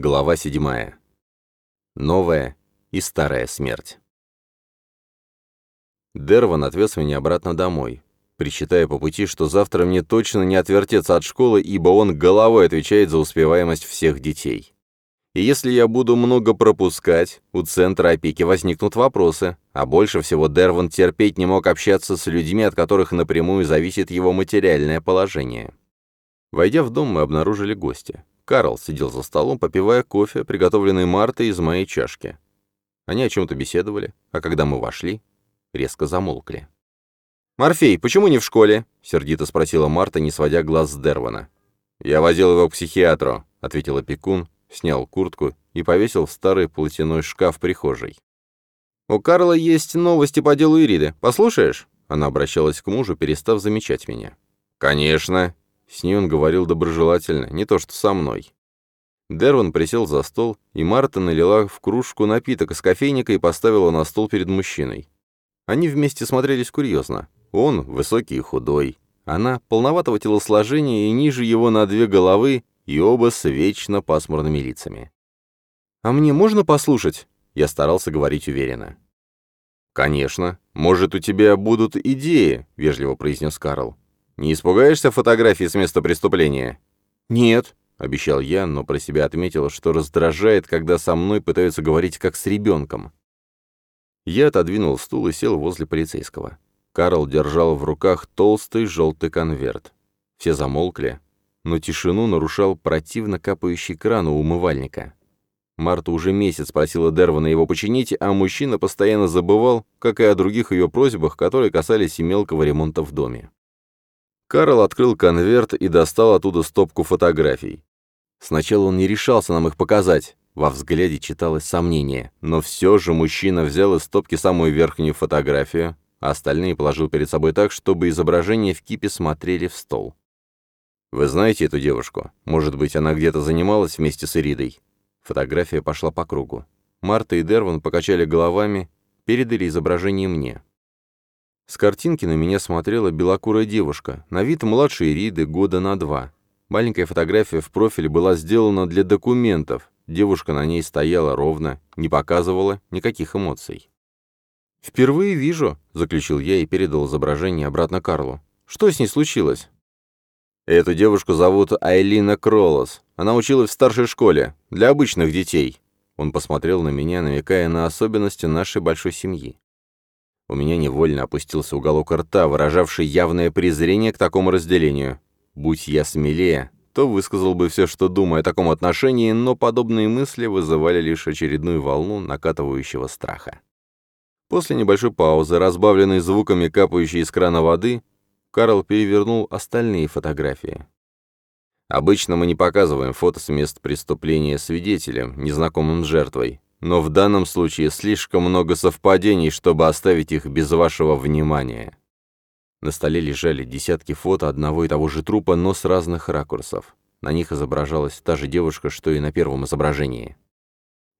Глава 7. Новая и старая смерть. Дерван отвез меня обратно домой, причитая по пути, что завтра мне точно не отвертеться от школы, ибо он головой отвечает за успеваемость всех детей. И если я буду много пропускать, у центра опеки возникнут вопросы, а больше всего Дерван терпеть не мог общаться с людьми, от которых напрямую зависит его материальное положение. Войдя в дом, мы обнаружили гостя. Карл сидел за столом, попивая кофе, приготовленный Мартой из моей чашки. Они о чем-то беседовали, а когда мы вошли, резко замолкли. «Морфей, почему не в школе?» — сердито спросила Марта, не сводя глаз с Дервана. «Я возил его к психиатру», — ответил опекун, снял куртку и повесил в старый платяной шкаф прихожей. «У Карла есть новости по делу Ириды. Послушаешь?» Она обращалась к мужу, перестав замечать меня. «Конечно», с ней он говорил доброжелательно, не то что со мной. Дерван присел за стол, и Марта налила в кружку напиток из кофейника и поставила на стол перед мужчиной. Они вместе смотрелись курьезно. Он высокий и худой. Она полноватого телосложения и ниже его на две головы, и оба с вечно пасмурными лицами. «А мне можно послушать?» Я старался говорить уверенно. «Конечно. Может, у тебя будут идеи», — вежливо произнес Карл. Не испугаешься фотографии с места преступления?» «Нет», — обещал я, но про себя отметил, что раздражает, когда со мной пытаются говорить как с ребенком. Я отодвинул стул и сел возле полицейского. Карл держал в руках толстый желтый конверт. Все замолкли, но тишину нарушал противно капающий кран у умывальника. Марта уже месяц просила Дервана его починить, а мужчина постоянно забывал, как и о других ее просьбах, которые касались и мелкого ремонта в доме. Карл открыл конверт и достал оттуда стопку фотографий. Сначала он не решался нам их показать. Во взгляде читалось сомнение, но все же мужчина взял из стопки самую верхнюю фотографию, а остальные положил перед собой так, чтобы изображения в кипе смотрели в стол. «Вы знаете эту девушку? Может быть, она где-то занималась вместе с Иридой?» Фотография пошла по кругу. Марта и Дерван покачали головами, передали изображение мне. С картинки на меня смотрела белокурая девушка, на вид младше Ириды, года на два. Маленькая фотография в профиле была сделана для документов. Девушка на ней стояла ровно, не показывала никаких эмоций. «Впервые вижу», — заключил я и передал изображение обратно Карлу. «Что с ней случилось?» «Эту девушку зовут Айлина Кролос. Она училась в старшей школе, для обычных детей». Он посмотрел на меня, намекая на особенности нашей большой семьи. У меня невольно опустился уголок рта, выражавший явное презрение к такому разделению. Будь я смелее, то высказал бы все, что думаю о таком отношении, но подобные мысли вызывали лишь очередную волну накатывающего страха. После небольшой паузы, разбавленной звуками капающей из крана воды, Карл перевернул остальные фотографии. Обычно мы не показываем фото с мест преступления свидетелям, незнакомым жертвой. Но в данном случае слишком много совпадений, чтобы оставить их без вашего внимания. На столе лежали десятки фото одного и того же трупа, но с разных ракурсов. На них изображалась та же девушка, что и на первом изображении.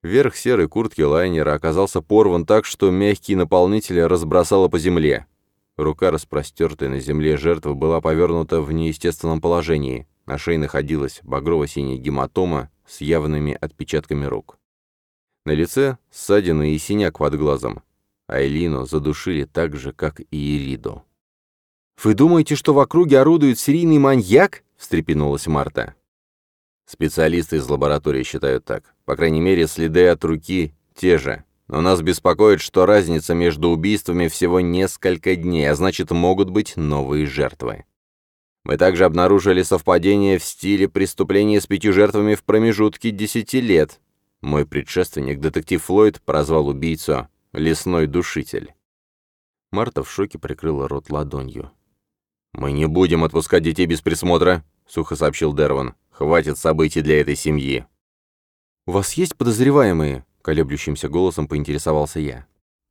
Верх серой куртки лайнера оказался порван так, что мягкий наполнитель разбросало по земле. Рука, распростертая на земле жертвы, была повернута в неестественном положении. На шее находилась багрово-синяя гематома с явными отпечатками рук. На лице ссадина и синяк под глазом. Айлину задушили так же, как и Ириду. «Вы думаете, что в округе орудует серийный маньяк?» — встрепенулась Марта. Специалисты из лаборатории считают так. По крайней мере, следы от руки те же. Но нас беспокоит, что разница между убийствами всего несколько дней, а значит, могут быть новые жертвы. Мы также обнаружили совпадение в стиле преступления с пятью жертвами в промежутке десяти лет, мой предшественник, детектив Флойд, прозвал убийцу «лесной душитель». Марта в шоке прикрыла рот ладонью. «Мы не будем отпускать детей без присмотра», — сухо сообщил Дерван. «Хватит событий для этой семьи». «У вас есть подозреваемые?» — колеблющимся голосом поинтересовался я.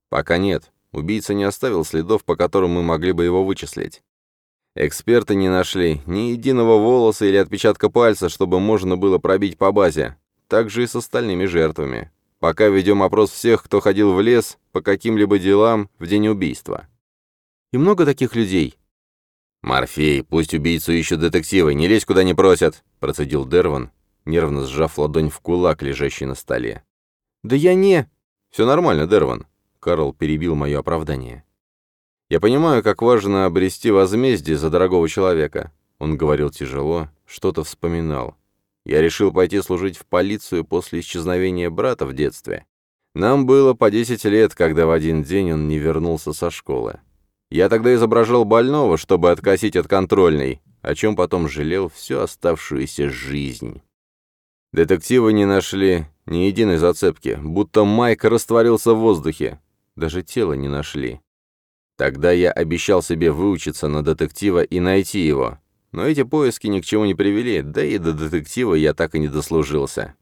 «Пока нет. Убийца не оставил следов, по которым мы могли бы его вычислить. Эксперты не нашли ни единого волоса или отпечатка пальца, чтобы можно было пробить по базе так же и с остальными жертвами. Пока ведем опрос всех, кто ходил в лес по каким-либо делам в день убийства. И много таких людей. «Морфей, пусть убийцу ищут детективы, не лезь куда не просят», — процедил Дерван. нервно сжав ладонь в кулак, лежащий на столе. «Да я не...» «Все нормально, Дерван», — Карл перебил мое оправдание. «Я понимаю, как важно обрести возмездие за дорогого человека». Он говорил тяжело, что-то вспоминал. «Я решил пойти служить в полицию после исчезновения брата в детстве. Нам было по 10 лет, когда в один день он не вернулся со школы. Я тогда изображал больного, чтобы откосить от контрольной, о чем потом жалел всю оставшуюся жизнь. Детективы не нашли ни единой зацепки, будто Майк растворился в воздухе. Даже тело не нашли. Тогда я обещал себе выучиться на детектива и найти его. Но эти поиски ни к чему не привели, да и до детектива я так и не дослужился.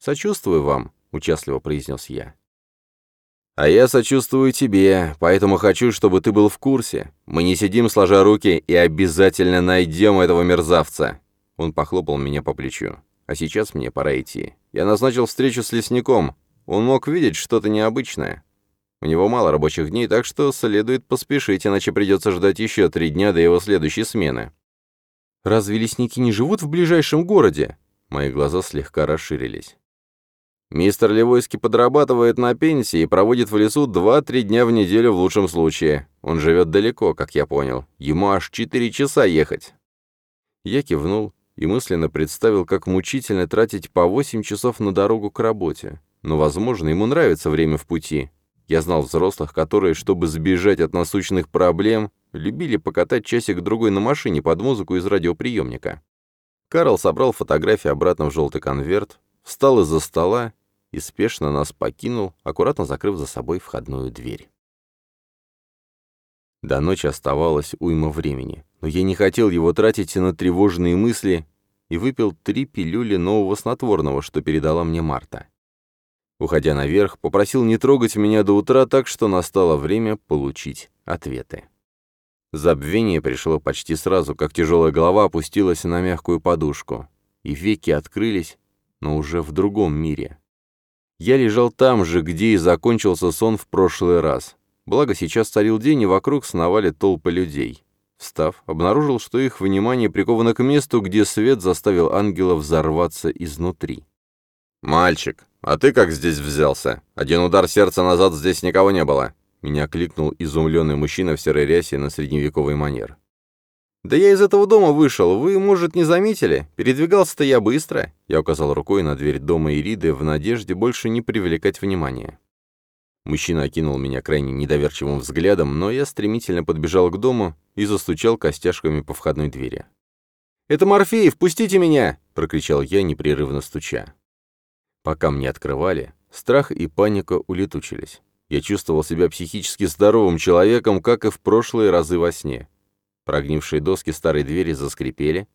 «Сочувствую вам», — участливо произнес я. «А я сочувствую тебе, поэтому хочу, чтобы ты был в курсе. Мы не сидим сложа руки и обязательно найдем этого мерзавца». Он похлопал меня по плечу. «А сейчас мне пора идти. Я назначил встречу с лесником. Он мог видеть что-то необычное. У него мало рабочих дней, так что следует поспешить, иначе придется ждать еще три дня до его следующей смены». «Разве лесники не живут в ближайшем городе?» Мои глаза слегка расширились. Мистер Левойский подрабатывает на пенсии и проводит в лесу 2-3 дня в неделю в лучшем случае. Он живет далеко, как я понял. Ему аж 4 часа ехать. Я кивнул и мысленно представил, как мучительно тратить по 8 часов на дорогу к работе. Но, возможно, ему нравится время в пути. Я знал взрослых, которые, чтобы сбежать от насущных проблем, любили покатать часик-другой на машине под музыку из радиоприемника. Карл собрал фотографии обратно в желтый конверт, встал из-за стола и спешно нас покинул, аккуратно закрыв за собой входную дверь. До ночи оставалось уйма времени, но я не хотел его тратить на тревожные мысли и выпил три пилюли нового снотворного, что передала мне Марта. Уходя наверх, попросил не трогать меня до утра, так что настало время получить ответы. Забвение пришло почти сразу, как тяжелая голова опустилась на мягкую подушку, и веки открылись, но уже в другом мире. Я лежал там же, где и закончился сон в прошлый раз. Благо, сейчас царил день, и вокруг сновали толпы людей. Встав, обнаружил, что их внимание приковано к месту, где свет заставил ангела взорваться изнутри. «Мальчик, а ты как здесь взялся? Один удар сердца назад здесь никого не было!» Меня кликнул изумленный мужчина в серой рясе на средневековый манер. «Да я из этого дома вышел, вы, может, не заметили? Передвигался-то я быстро». Я указал рукой на дверь дома Ириды в надежде больше не привлекать внимания. Мужчина окинул меня крайне недоверчивым взглядом, но я стремительно подбежал к дому и застучал костяшками по входной двери. «Это Морфеев, пустите меня!» — прокричал я, непрерывно стуча. Пока мне открывали, страх и паника улетучились. Я чувствовал себя психически здоровым человеком, как и в прошлые разы во сне. Прогнившие доски старой двери заскрипели,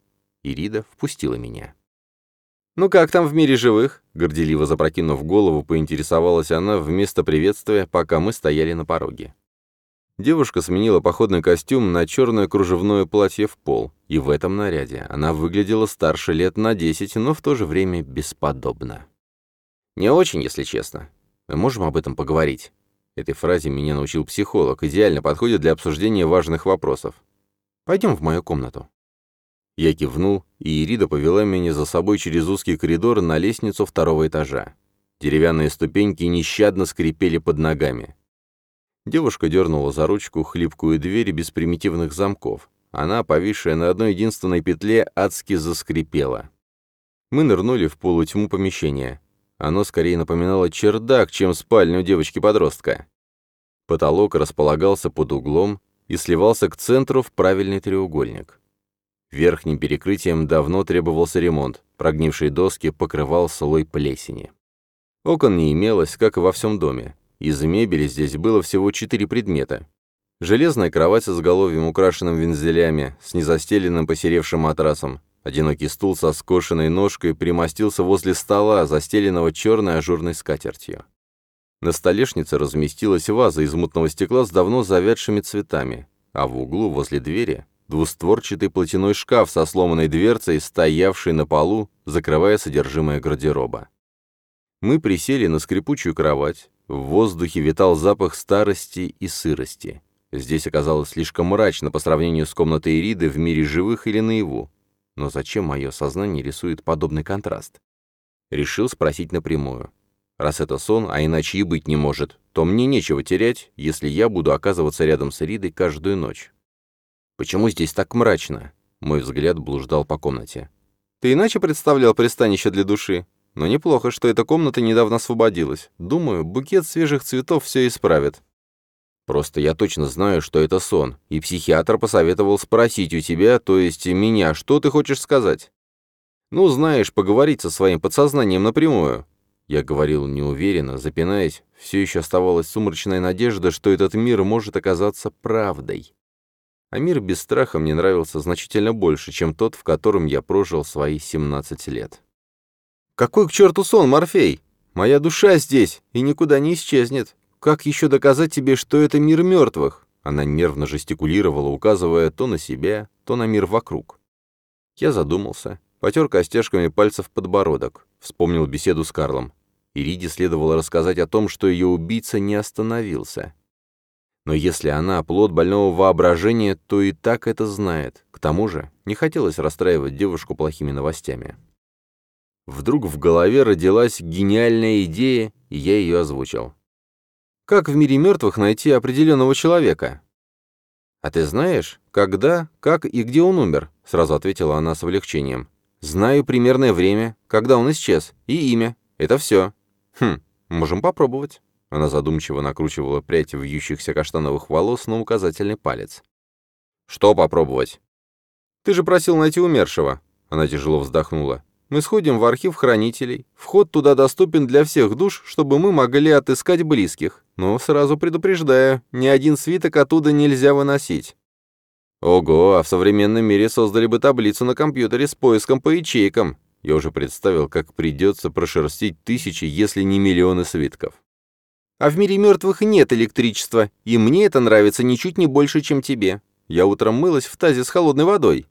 и Рида впустила меня. «Ну как там в мире живых?» Горделиво запрокинув голову, поинтересовалась она вместо приветствия, пока мы стояли на пороге. Девушка сменила походный костюм на черное кружевное платье в пол, и в этом наряде она выглядела старше лет на десять, но в то же время бесподобно. «Не очень, если честно. Мы можем об этом поговорить?» Этой фразе меня научил психолог, идеально подходит для обсуждения важных вопросов. Пойдем в мою комнату». Я кивнул, и Ирида повела меня за собой через узкий коридор на лестницу второго этажа. Деревянные ступеньки нещадно скрипели под ногами. Девушка дернула за ручку хлипкую дверь без примитивных замков. Она, повисшая на одной единственной петле, адски заскрипела. Мы нырнули в полутьму помещения. Оно скорее напоминало чердак, чем спальню девочки-подростка. Потолок располагался под углом, и сливался к центру в правильный треугольник. Верхним перекрытием давно требовался ремонт, прогнившие доски покрывал слой плесени. Окон не имелось, как и во всем доме. Из мебели здесь было всего четыре предмета. Железная кровать с изголовьем, украшенным вензелями, с незастеленным посеревшим матрасом. Одинокий стул со скошенной ножкой примостился возле стола, застеленного черной ажурной скатертью. На столешнице разместилась ваза из мутного стекла с давно завядшими цветами, а в углу возле двери двустворчатый платяной шкаф со сломанной дверцей, стоявший на полу, закрывая содержимое гардероба. Мы присели на скрипучую кровать, в воздухе витал запах старости и сырости. Здесь оказалось слишком мрачно по сравнению с комнатой Ириды в мире живых или наяву. Но зачем мое сознание рисует подобный контраст? Решил спросить напрямую. Раз это сон, а иначе и быть не может, то мне нечего терять, если я буду оказываться рядом с Ридой каждую ночь. Почему здесь так мрачно? Мой взгляд блуждал по комнате. Ты иначе представлял пристанище для души? Но неплохо, что эта комната недавно освободилась. Думаю, букет свежих цветов все исправит. Просто я точно знаю, что это сон, и психиатр посоветовал спросить у тебя, то есть меня, что ты хочешь сказать. Ну, знаешь, поговорить со своим подсознанием напрямую. Я говорил неуверенно, запинаясь, все еще оставалась сумрачная надежда, что этот мир может оказаться правдой. А мир без страха мне нравился значительно больше, чем тот, в котором я прожил свои 17 лет. «Какой к черту сон, Морфей? Моя душа здесь и никуда не исчезнет. Как еще доказать тебе, что это мир мертвых?» Она нервно жестикулировала, указывая то на себя, то на мир вокруг. Я задумался, потер костяшками пальцев подбородок, вспомнил беседу с Карлом. Ириде следовало рассказать о том, что ее убийца не остановился. Но если она плод больного воображения, то и так это знает. К тому же не хотелось расстраивать девушку плохими новостями. Вдруг в голове родилась гениальная идея, и я ее озвучил. «Как в мире мертвых найти определенного человека?» «А ты знаешь, когда, как и где он умер?» — сразу ответила она с облегчением. «Знаю примерное время, когда он исчез, и имя. Это все. Хм, можем попробовать». Она задумчиво накручивала прядь вьющихся каштановых волос на указательный палец. «Что попробовать?» «Ты же просил найти умершего». Она тяжело вздохнула. Мы сходим в архив хранителей. Вход туда доступен для всех душ, чтобы мы могли отыскать близких. Но сразу предупреждаю, ни один свиток оттуда нельзя выносить. Ого, а в современном мире создали бы таблицу на компьютере с поиском по ячейкам. Я уже представил, как придется прошерстить тысячи, если не миллионы свитков. А в мире мертвых нет электричества, и мне это нравится ничуть не больше, чем тебе. Я утром мылась в тазе с холодной водой.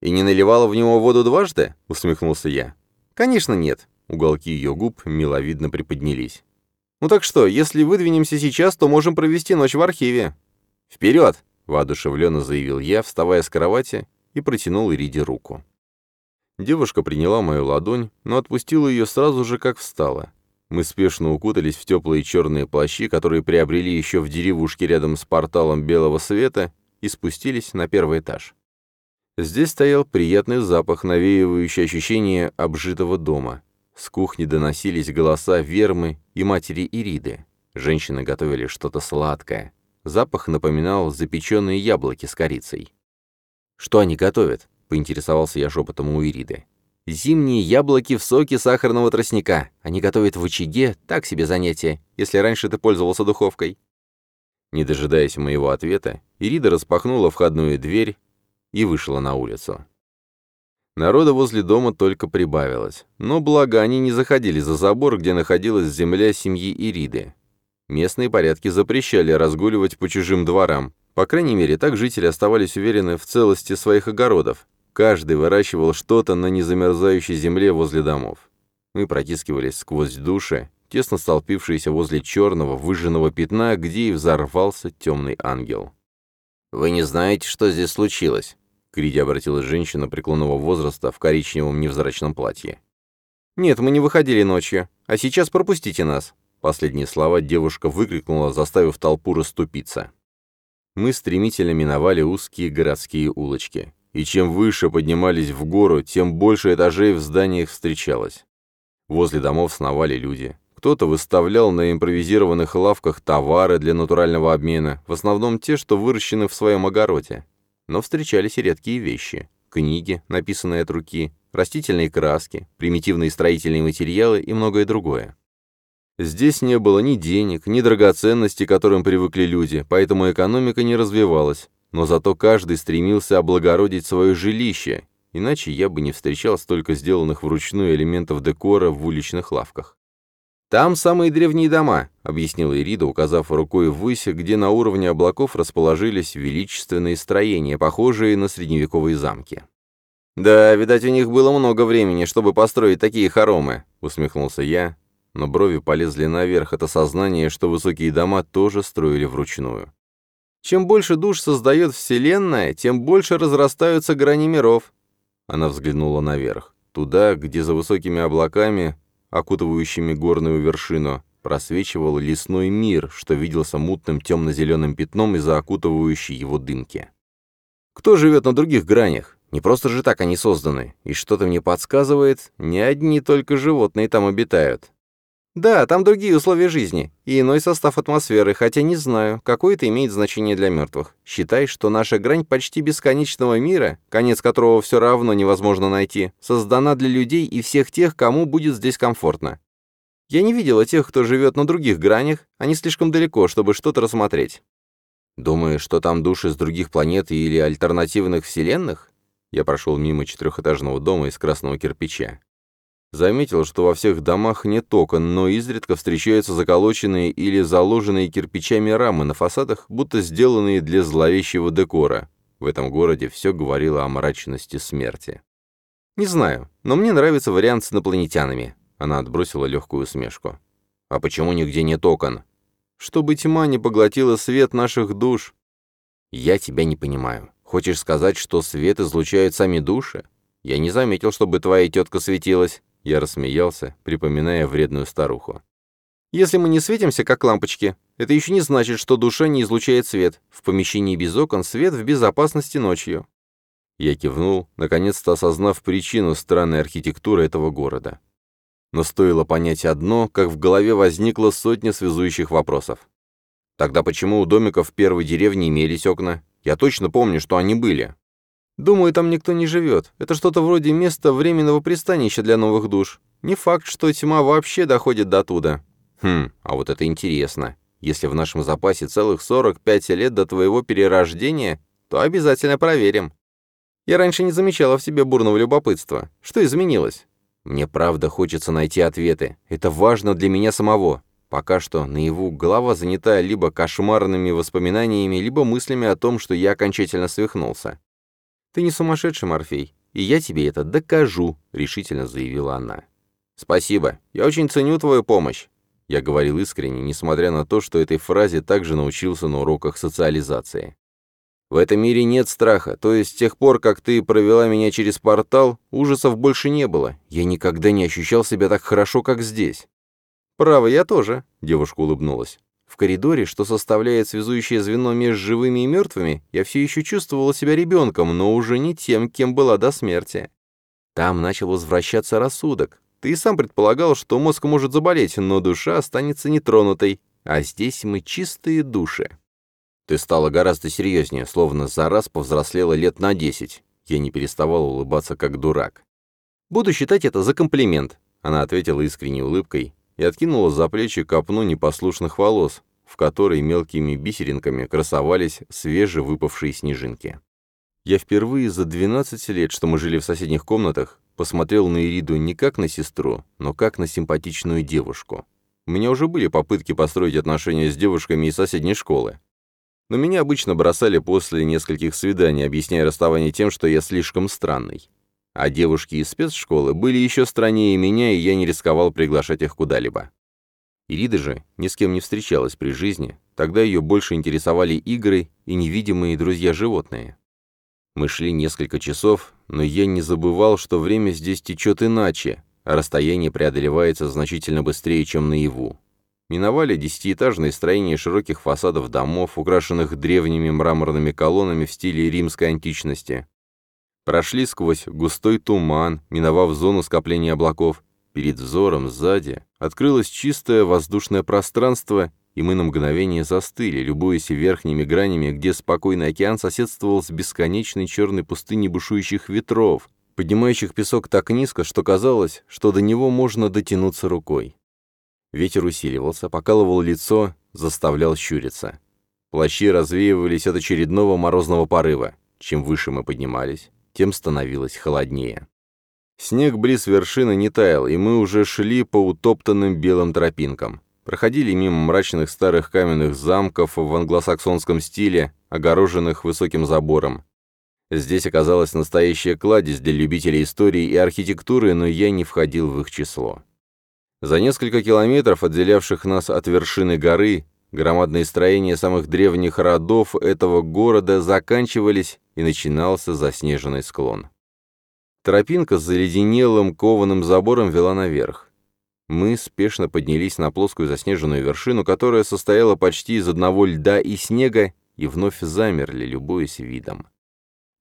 «И не наливала в него воду дважды?» — усмехнулся я. «Конечно нет». Уголки ее губ миловидно приподнялись. «Ну так что, если выдвинемся сейчас, то можем провести ночь в архиве». «Вперед!» — воодушевленно заявил я, вставая с кровати и протянул Ириде руку. Девушка приняла мою ладонь, но отпустила ее сразу же, как встала. Мы спешно укутались в теплые черные плащи, которые приобрели еще в деревушке рядом с порталом белого света, и спустились на первый этаж. Здесь стоял приятный запах, навеивающий ощущение обжитого дома. С кухни доносились голоса Вермы и матери Ириды. Женщины готовили что-то сладкое. Запах напоминал запеченные яблоки с корицей. «Что они готовят?» — поинтересовался я шепотом у Ириды. «Зимние яблоки в соке сахарного тростника. Они готовят в очаге, так себе занятие, если раньше ты пользовался духовкой». Не дожидаясь моего ответа, Ирида распахнула входную дверь и вышла на улицу. Народа возле дома только прибавилось, но благо они не заходили за забор, где находилась земля семьи Ириды. Местные порядки запрещали разгуливать по чужим дворам, по крайней мере, так жители оставались уверены в целости своих огородов. Каждый выращивал что-то на незамерзающей земле возле домов. Мы протискивались сквозь души, тесно столпившиеся возле черного выжженного пятна, где и взорвался темный ангел. «Вы не знаете, что здесь случилось?» К Риде обратилась женщина преклонного возраста в коричневом невзрачном платье. «Нет, мы не выходили ночью. А сейчас пропустите нас!» Последние слова девушка выкрикнула, заставив толпу расступиться. Мы стремительно миновали узкие городские улочки. И чем выше поднимались в гору, тем больше этажей в зданиях встречалось. Возле домов сновали люди. Кто-то выставлял на импровизированных лавках товары для натурального обмена, в основном те, что выращены в своем огороде но встречались и редкие вещи. Книги, написанные от руки, растительные краски, примитивные строительные материалы и многое другое. Здесь не было ни денег, ни драгоценностей, к которым привыкли люди, поэтому экономика не развивалась, но зато каждый стремился облагородить свое жилище, иначе я бы не встречал столько сделанных вручную элементов декора в уличных лавках. «Там самые древние дома», — объяснила Ирида, указав рукой ввысь, где на уровне облаков расположились величественные строения, похожие на средневековые замки. «Да, видать, у них было много времени, чтобы построить такие хоромы», — усмехнулся я, но брови полезли наверх от осознания, что высокие дома тоже строили вручную. Чем больше душ создает Вселенная, тем больше разрастаются грани миров. Она взглянула наверх. Туда, где за высокими облаками, окутывающими горную вершину, просвечивал лесной мир, что виделся мутным темно-зеленым пятном из-за окутывающей его дымки. Кто живет на других гранях? Не просто же так они созданы. И что-то мне подсказывает, не одни только животные там обитают. Да, там другие условия жизни и иной состав атмосферы, хотя не знаю, какое это имеет значение для мертвых. Считай, что наша грань почти бесконечного мира, конец которого все равно невозможно найти, создана для людей и всех тех, кому будет здесь комфортно. Я не видела тех, кто живет на других гранях, они слишком далеко, чтобы что-то рассмотреть. Думаю, что там души с других планет или альтернативных вселенных? Я прошел мимо четырехэтажного дома из красного кирпича. Заметил, что во всех домах нет окон, но изредка встречаются заколоченные или заложенные кирпичами рамы на фасадах, будто сделанные для зловещего декора. В этом городе все говорило о мрачности смерти. Не знаю, но мне нравится вариант с инопланетянами. Она отбросила легкую усмешку. А почему нигде нет окон? Чтобы тьма не поглотила свет наших душ. Я тебя не понимаю. Хочешь сказать, что свет излучают сами души? Я не заметил, чтобы твоя тетка светилась. Я рассмеялся, припоминая вредную старуху. «Если мы не светимся, как лампочки, это еще не значит, что душа не излучает свет. В помещении без окон свет в безопасности ночью». Я кивнул, наконец-то осознав причину странной архитектуры этого города. Но стоило понять одно, как в голове возникла сотня связующих вопросов. Тогда почему у домиков первой деревне имелись окна? Я точно помню, что они были. Думаю, там никто не живет. Это что-то вроде места временного пристанища для новых душ. Не факт, что тьма вообще доходит до туда. Хм, а вот это интересно. Если в нашем запасе целых 45 лет до твоего перерождения, то обязательно проверим. Я раньше не замечала в себе бурного любопытства. Что изменилось? Мне правда хочется найти ответы. Это важно для меня самого. Пока что наяву голова занята либо кошмарными воспоминаниями, либо мыслями о том, что я окончательно свихнулся. «Ты не сумасшедший, Морфей, и я тебе это докажу», — решительно заявила она. «Спасибо. Я очень ценю твою помощь». Я говорил искренне, несмотря на то, что этой фразе также научился на уроках социализации. В этом мире нет страха, то есть с тех пор, как ты провела меня через портал, ужасов больше не было. Я никогда не ощущал себя так хорошо, как здесь. «Право, я тоже», — девушка улыбнулась. В коридоре, что составляет связующее звено между живыми и мертвыми, я все еще чувствовала себя ребенком, но уже не тем, кем была до смерти. Там начал возвращаться рассудок. Ты и сам предполагал, что мозг может заболеть, но душа останется нетронутой, а здесь мы чистые души. Ты стала гораздо серьезнее, словно за раз повзрослела лет на десять. Я не переставал улыбаться как дурак. «Буду считать это за комплимент», — она ответила искренней улыбкой, и откинула за плечи копну непослушных волос, в которой мелкими бисеринками красовались свежевыпавшие снежинки. Я впервые за 12 лет, что мы жили в соседних комнатах, посмотрел на Ириду не как на сестру, но как на симпатичную девушку. У меня уже были попытки построить отношения с девушками из соседней школы. Но меня обычно бросали после нескольких свиданий, объясняя расставание тем, что я слишком странный. А девушки из спецшколы были еще страннее меня, и я не рисковал приглашать их куда-либо. Ирида же ни с кем не встречалась при жизни, тогда ее больше интересовали игры и невидимые друзья-животные. Мы шли несколько часов, но я не забывал, что время здесь течет иначе, а расстояние преодолевается значительно быстрее, чем наяву. Миновали десятиэтажные строения широких фасадов домов, украшенных древними мраморными колоннами в стиле римской античности, Прошли сквозь густой туман, миновав зону скопления облаков. Перед взором сзади открылось чистое воздушное пространство, и мы на мгновение застыли, любуясь верхними гранями, где спокойный океан соседствовал с бесконечной черной пустыней бушующих ветров, поднимающих песок так низко, что казалось, что до него можно дотянуться рукой. Ветер усиливался, покалывал лицо, заставлял щуриться. Плащи развеивались от очередного морозного порыва. Чем выше мы поднимались, тем становилось холоднее. Снег близ вершины не таял, и мы уже шли по утоптанным белым тропинкам. Проходили мимо мрачных старых каменных замков в англосаксонском стиле, огороженных высоким забором. Здесь оказалась настоящая кладезь для любителей истории и архитектуры, но я не входил в их число. За несколько километров, отделявших нас от вершины горы, Громадные строения самых древних родов этого города заканчивались, и начинался заснеженный склон. Тропинка с заледенелым кованым забором вела наверх. Мы спешно поднялись на плоскую заснеженную вершину, которая состояла почти из одного льда и снега, и вновь замерли, любуясь видом.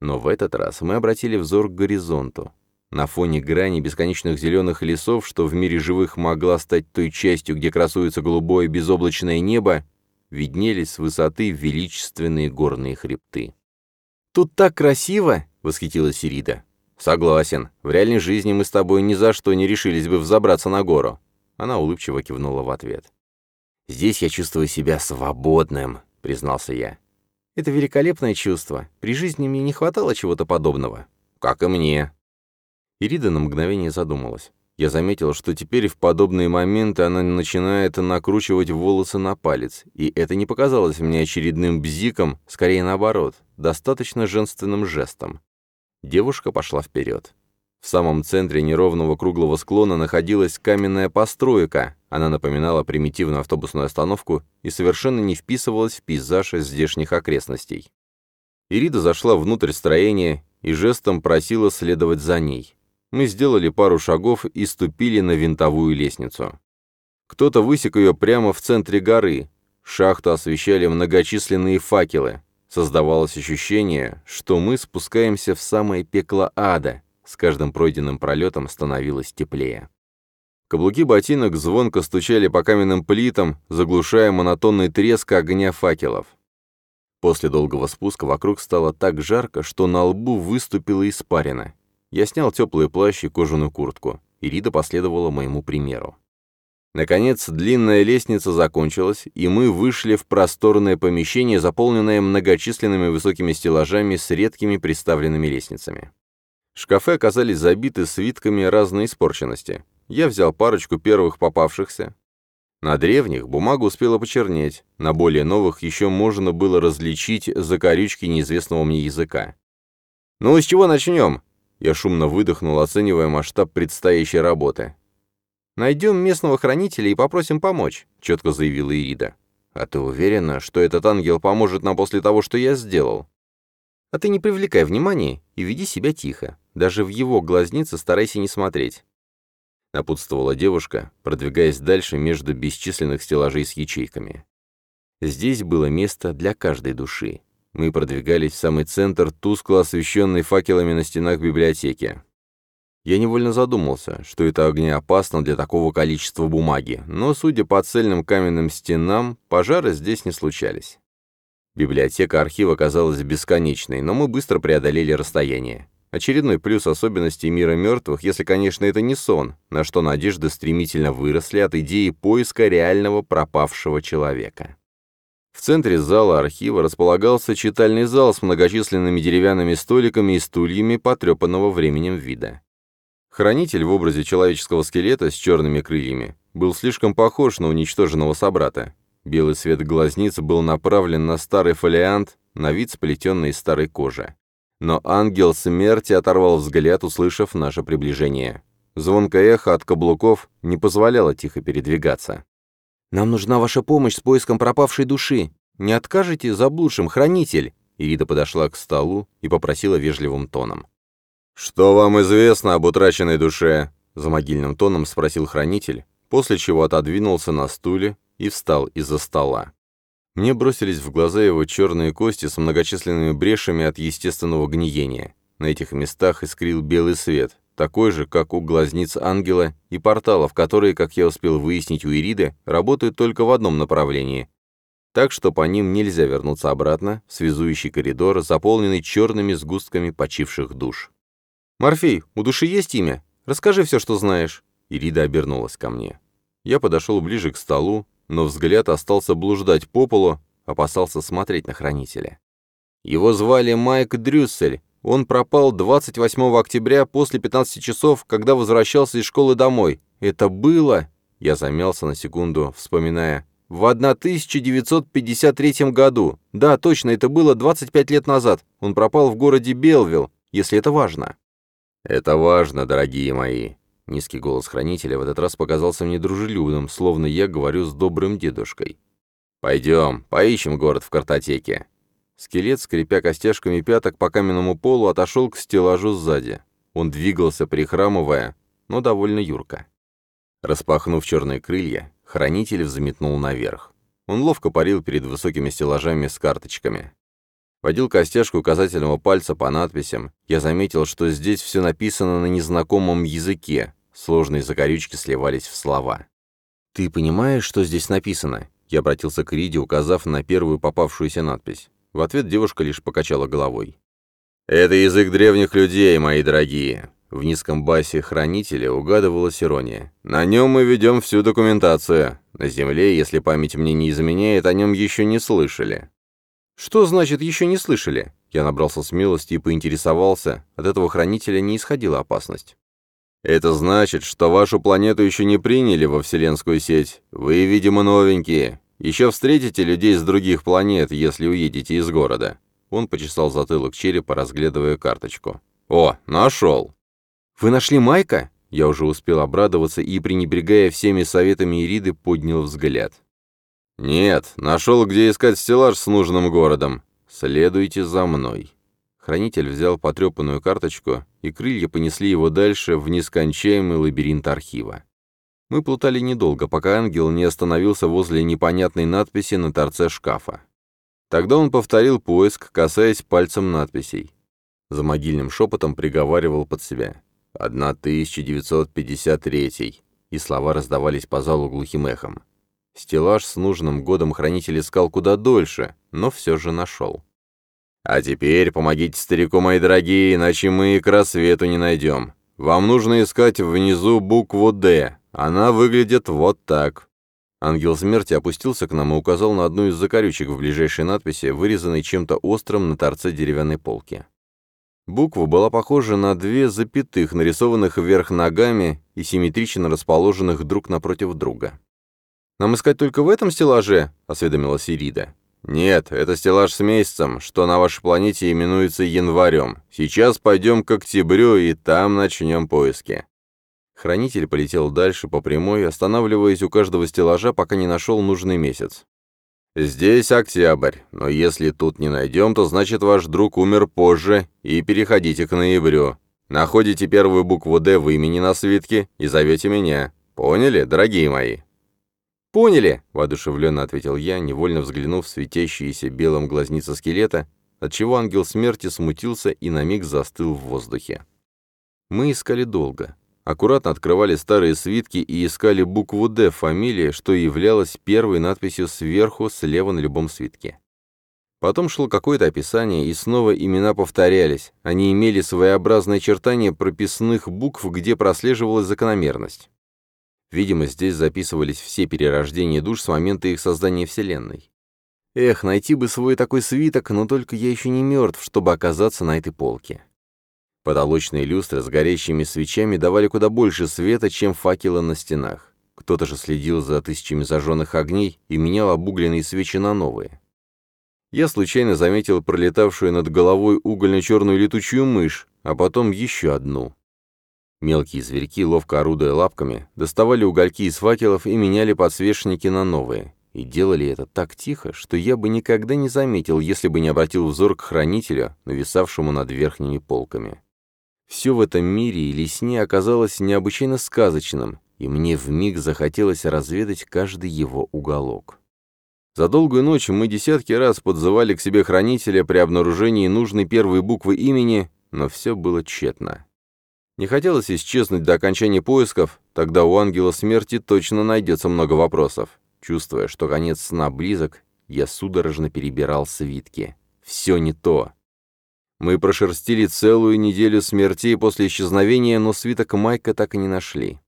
Но в этот раз мы обратили взор к горизонту. На фоне грани бесконечных зеленых лесов, что в мире живых могла стать той частью, где красуется голубое безоблачное небо, виднелись с высоты величественные горные хребты. «Тут так красиво!» — восхитилась Ирида. «Согласен. В реальной жизни мы с тобой ни за что не решились бы взобраться на гору». Она улыбчиво кивнула в ответ. «Здесь я чувствую себя свободным», — признался я. «Это великолепное чувство. При жизни мне не хватало чего-то подобного». «Как и мне», Ирида на мгновение задумалась. Я заметил, что теперь в подобные моменты она начинает накручивать волосы на палец, и это не показалось мне очередным бзиком, скорее наоборот, достаточно женственным жестом. Девушка пошла вперед. В самом центре неровного круглого склона находилась каменная постройка. Она напоминала примитивную автобусную остановку и совершенно не вписывалась в пейзаж здешних окрестностей. Ирида зашла внутрь строения и жестом просила следовать за ней. Мы сделали пару шагов и ступили на винтовую лестницу. Кто-то высек ее прямо в центре горы. Шахту освещали многочисленные факелы. Создавалось ощущение, что мы спускаемся в самое пекло ада. С каждым пройденным пролетом становилось теплее. Каблуки ботинок звонко стучали по каменным плитам, заглушая монотонный треск огня факелов. После долгого спуска вокруг стало так жарко, что на лбу выступила испарина. Я снял теплый плащ и кожаную куртку. Ирида последовала моему примеру. Наконец, длинная лестница закончилась, и мы вышли в просторное помещение, заполненное многочисленными высокими стеллажами с редкими приставленными лестницами. Шкафы оказались забиты свитками разной испорченности. Я взял парочку первых попавшихся. На древних бумага успела почернеть, на более новых еще можно было различить закорючки неизвестного мне языка. «Ну, с чего начнем?» Я шумно выдохнул, оценивая масштаб предстоящей работы. «Найдем местного хранителя и попросим помочь», — четко заявила Ирида. «А ты уверена, что этот ангел поможет нам после того, что я сделал?» «А ты не привлекай внимания и веди себя тихо. Даже в его глазницы старайся не смотреть». Напутствовала девушка, продвигаясь дальше между бесчисленных стеллажей с ячейками. Здесь было место для каждой души. Мы продвигались в самый центр, тускло освещенный факелами на стенах библиотеки. Я невольно задумался, что это огнеопасно для такого количества бумаги, но, судя по цельным каменным стенам, пожары здесь не случались. Библиотека архива казалась бесконечной, но мы быстро преодолели расстояние. Очередной плюс особенностей мира мертвых, если, конечно, это не сон, на что надежды стремительно выросли от идеи поиска реального пропавшего человека. В центре зала архива располагался читальный зал с многочисленными деревянными столиками и стульями потрепанного временем вида. Хранитель в образе человеческого скелета с черными крыльями был слишком похож на уничтоженного собрата. Белый свет глазниц был направлен на старый фолиант, на вид сплетенный из старой кожи. Но ангел смерти оторвал взгляд, услышав наше приближение. Звонкое эхо от каблуков не позволяло тихо передвигаться. «Нам нужна ваша помощь с поиском пропавшей души. Не откажете заблудшим, хранитель?» Ирида подошла к столу и попросила вежливым тоном. «Что вам известно об утраченной душе?» За могильным тоном спросил хранитель, после чего отодвинулся на стуле и встал из-за стола. Мне бросились в глаза его черные кости с многочисленными брешами от естественного гниения. На этих местах искрил белый свет, такой же, как у глазниц ангела и порталов, которые, как я успел выяснить у Ириды, работают только в одном направлении. Так что по ним нельзя вернуться обратно в связующий коридор, заполненный черными сгустками почивших душ. «Морфей, у души есть имя? Расскажи все, что знаешь». Ирида обернулась ко мне. Я подошел ближе к столу, но взгляд остался блуждать по полу, опасался смотреть на хранителя. Его звали Майк Дрюссель, он пропал 28 октября после 15 часов, когда возвращался из школы домой. Это было... Я замялся на секунду, вспоминая. В 1953 году. Да, точно, это было 25 лет назад. Он пропал в городе Белвилл, если это важно. «Это важно, дорогие мои». Низкий голос хранителя в этот раз показался мне дружелюбным, словно я говорю с добрым дедушкой. «Пойдем, поищем город в картотеке. Скелет, скрипя костяшками пяток по каменному полу, отошел к стеллажу сзади. Он двигался, прихрамывая, но довольно юрко. Распахнув черные крылья, хранитель взметнул наверх. Он ловко парил перед высокими стеллажами с карточками. Водил костяшку указательного пальца по надписям. Я заметил, что здесь все написано на незнакомом языке. Сложные закорючки сливались в слова. «Ты понимаешь, что здесь написано?» Я обратился к Риде, указав на первую попавшуюся надпись. В ответ девушка лишь покачала головой. «Это язык древних людей, мои дорогие». В низком басе хранителя угадывалась ирония. «На нем мы ведем всю документацию. На Земле, если память мне не изменяет, о нем еще не слышали». «Что значит «еще не слышали»?» Я набрался смелости и поинтересовался. От этого хранителя не исходила опасность. Это значит, что вашу планету еще не приняли во вселенскую сеть. Вы, видимо, новенькие. Еще встретите людей с других планет, если уедете из города». Он почесал затылок черепа, разглядывая карточку. «О, нашел!» «Вы нашли Майка?» Я уже успел обрадоваться и, пренебрегая всеми советами Ириды, поднял взгляд. «Нет, нашел, где искать стеллаж с нужным городом. Следуйте за мной». Хранитель взял потрепанную карточку, и крылья понесли его дальше в нескончаемый лабиринт архива. Мы плутали недолго, пока ангел не остановился возле непонятной надписи на торце шкафа. Тогда он повторил поиск, касаясь пальцем надписей. За могильным шепотом приговаривал под себя. «1953», и слова раздавались по залу глухим эхом. Стеллаж с нужным годом хранитель искал куда дольше, но все же нашел. А теперь помогите старику, мои дорогие, иначе мы и к рассвету не найдем. Вам нужно искать внизу букву «Д». Она выглядит вот так». Ангел смерти опустился к нам и указал на одну из закорючек в ближайшей надписи, вырезанной чем-то острым на торце деревянной полки. Буква была похожа на две запятых, нарисованных вверх ногами и симметрично расположенных друг напротив друга. «Нам искать только в этом стеллаже?» — осведомилась Ирида. «Нет, это стеллаж с месяцем, что на вашей планете именуется январем. Сейчас пойдем к октябрю, и там начнем поиски». Хранитель полетел дальше по прямой, останавливаясь у каждого стеллажа, пока не нашел нужный месяц. «Здесь октябрь, но если тут не найдем, то значит ваш друг умер позже, и переходите к ноябрю. Находите первую букву «Д» в имени на свитке и зовете меня. Поняли, дорогие мои?» «Поняли», — воодушевленно ответил я, невольно взглянув в светящиеся белым глазницы скелета, отчего ангел смерти смутился и на миг застыл в воздухе. Мы искали долго. Аккуратно открывали старые свитки и искали букву «Д» фамилии, что являлось первой надписью сверху слева на любом свитке. Потом шло какое-то описание, и снова имена повторялись. Они имели своеобразное очертание прописных букв, где прослеживалась закономерность. Видимо, здесь записывались все перерождения душ с момента их создания Вселенной. Эх, найти бы свой такой свиток, но только я еще не мертв, чтобы оказаться на этой полке. Потолочные люстры с горящими свечами давали куда больше света, чем факелы на стенах. Кто-то же следил за тысячами зажженных огней и менял обугленные свечи на новые. Я случайно заметил пролетавшую над головой угольно-черную летучую мышь, а потом еще одну. Мелкие зверьки, ловко орудуя лапками, доставали угольки из факелов и меняли подсвечники на новые. И делали это так тихо, что я бы никогда не заметил, если бы не обратил взор к хранителю, нависавшему над верхними полками. Все в этом мире или сне оказалось необычайно сказочным, и мне вмиг захотелось разведать каждый его уголок. За долгую ночь мы десятки раз подзывали к себе хранителя при обнаружении нужной первой буквы имени, но все было тщетно. Не хотелось исчезнуть до окончания поисков, тогда у ангела смерти точно найдется много вопросов. Чувствуя, что конец сна близок, я судорожно перебирал свитки. Все не то. Мы прошерстили целую неделю смертей после исчезновения, но свиток Майка так и не нашли.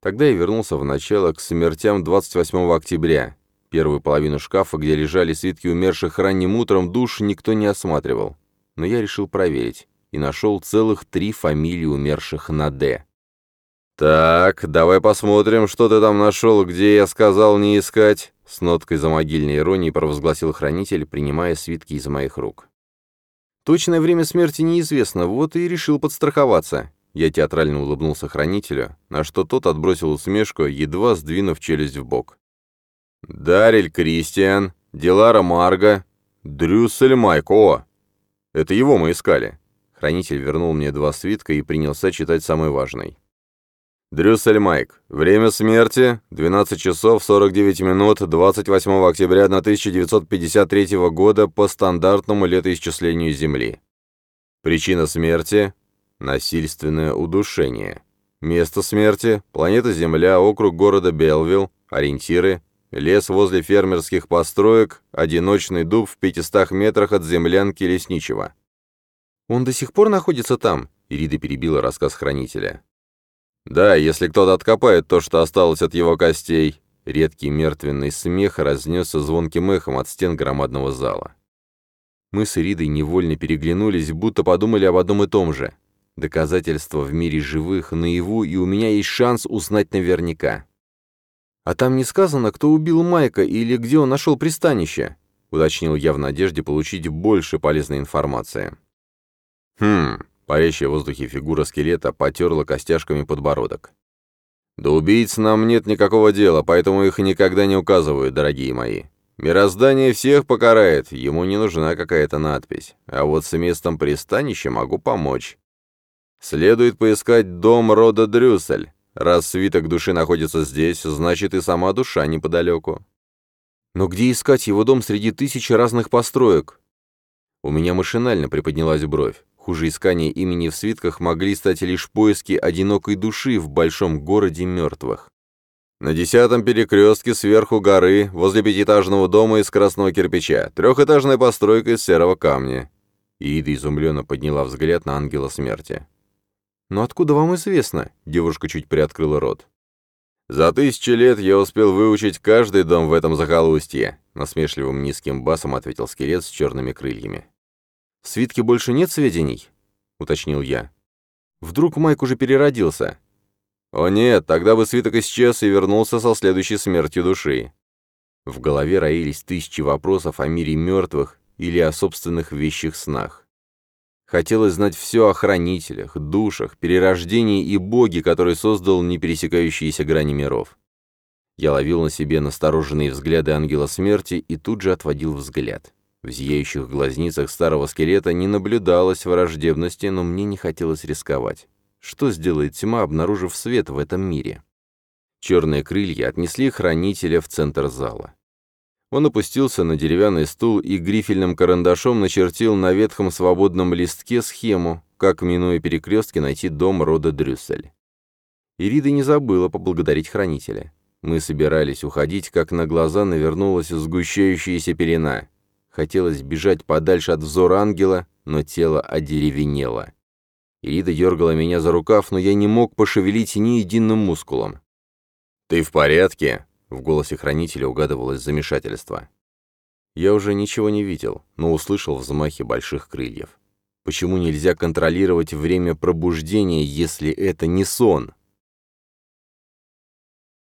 Тогда я вернулся в начало к смертям 28 октября. Первую половину шкафа, где лежали свитки умерших ранним утром, душ никто не осматривал. Но я решил проверить и нашел целых три фамилии умерших на «Д». «Так, давай посмотрим, что ты там нашел, где я сказал не искать», с ноткой замогильной иронии провозгласил хранитель, принимая свитки из моих рук. «Точное время смерти неизвестно, вот и решил подстраховаться». Я театрально улыбнулся хранителю, на что тот отбросил усмешку, едва сдвинув челюсть в бок. «Дарель Кристиан, Дилара Марга, Дрюссель Майко. Это его мы искали. Хранитель вернул мне два свитка и принялся читать самый важный. Дрюссель Майк. Время смерти – 12 часов 49 минут 28 октября 1953 года по стандартному летоисчислению Земли. Причина смерти – насильственное удушение. Место смерти – планета Земля, округ города Белвилл, ориентиры – лес возле фермерских построек, одиночный дуб в 500 метрах от землянки лесничего. «Он до сих пор находится там?» – Ирида перебила рассказ хранителя. Да, если кто-то откопает то, что осталось от его костей. Редкий мертвенный смех разнесся звонким эхом от стен громадного зала. Мы с Иридой невольно переглянулись, будто подумали об одном и том же. Доказательства в мире живых, наяву, и у меня есть шанс узнать наверняка. «А там не сказано, кто убил Майка или где он нашел пристанище?» — уточнил я в надежде получить больше полезной информации. «Хм, Парящая в воздухе фигура скелета потерла костяшками подбородок. «До убийц нам нет никакого дела, поэтому их никогда не указывают, дорогие мои. Мироздание всех покарает, ему не нужна какая-то надпись. А вот с местом пристанища могу помочь. Следует поискать дом рода Дрюсель. Раз свиток души находится здесь, значит и сама душа неподалеку. Но где искать его дом среди тысяч разных построек? У меня машинально приподнялась бровь. Хуже искания имени в свитках могли стать лишь поиски одинокой души в большом городе мертвых. На десятом перекрестке сверху горы, возле пятиэтажного дома из красного кирпича, трехэтажная постройка из серого камня. Ида изумленно подняла взгляд на ангела смерти. «Но откуда вам известно?» — девушка чуть приоткрыла рот. «За тысячи лет я успел выучить каждый дом в этом захолустье», — насмешливым низким басом ответил скелет с черными крыльями. «В свитке больше нет сведений?» — уточнил я. «Вдруг Майк уже переродился?» «О нет, тогда бы свиток исчез и вернулся со следующей смертью души». В голове роились тысячи вопросов о мире мертвых или о собственных вещих снах. Хотелось знать все о хранителях, душах, перерождении и боге, который создал непересекающиеся грани миров. Я ловил на себе настороженные взгляды ангела смерти и тут же отводил взгляд. В зияющих глазницах старого скелета не наблюдалось враждебности, но мне не хотелось рисковать. Что сделает тьма, обнаружив свет в этом мире? Черные крылья отнесли хранителя в центр зала. Он опустился на деревянный стул и грифельным карандашом начертил на ветхом свободном листке схему, как, минуя перекрестки, найти дом рода Дрюссель. Ирида не забыла поблагодарить хранителя. Мы собирались уходить, как на глаза навернулась сгущающаяся пелена. Хотелось бежать подальше от взора ангела, но тело одеревенело. Ирида дергала меня за рукав, но я не мог пошевелить ни единым мускулом. «Ты в порядке?» — в голосе хранителя угадывалось замешательство. Я уже ничего не видел, но услышал взмахи больших крыльев. Почему нельзя контролировать время пробуждения, если это не сон?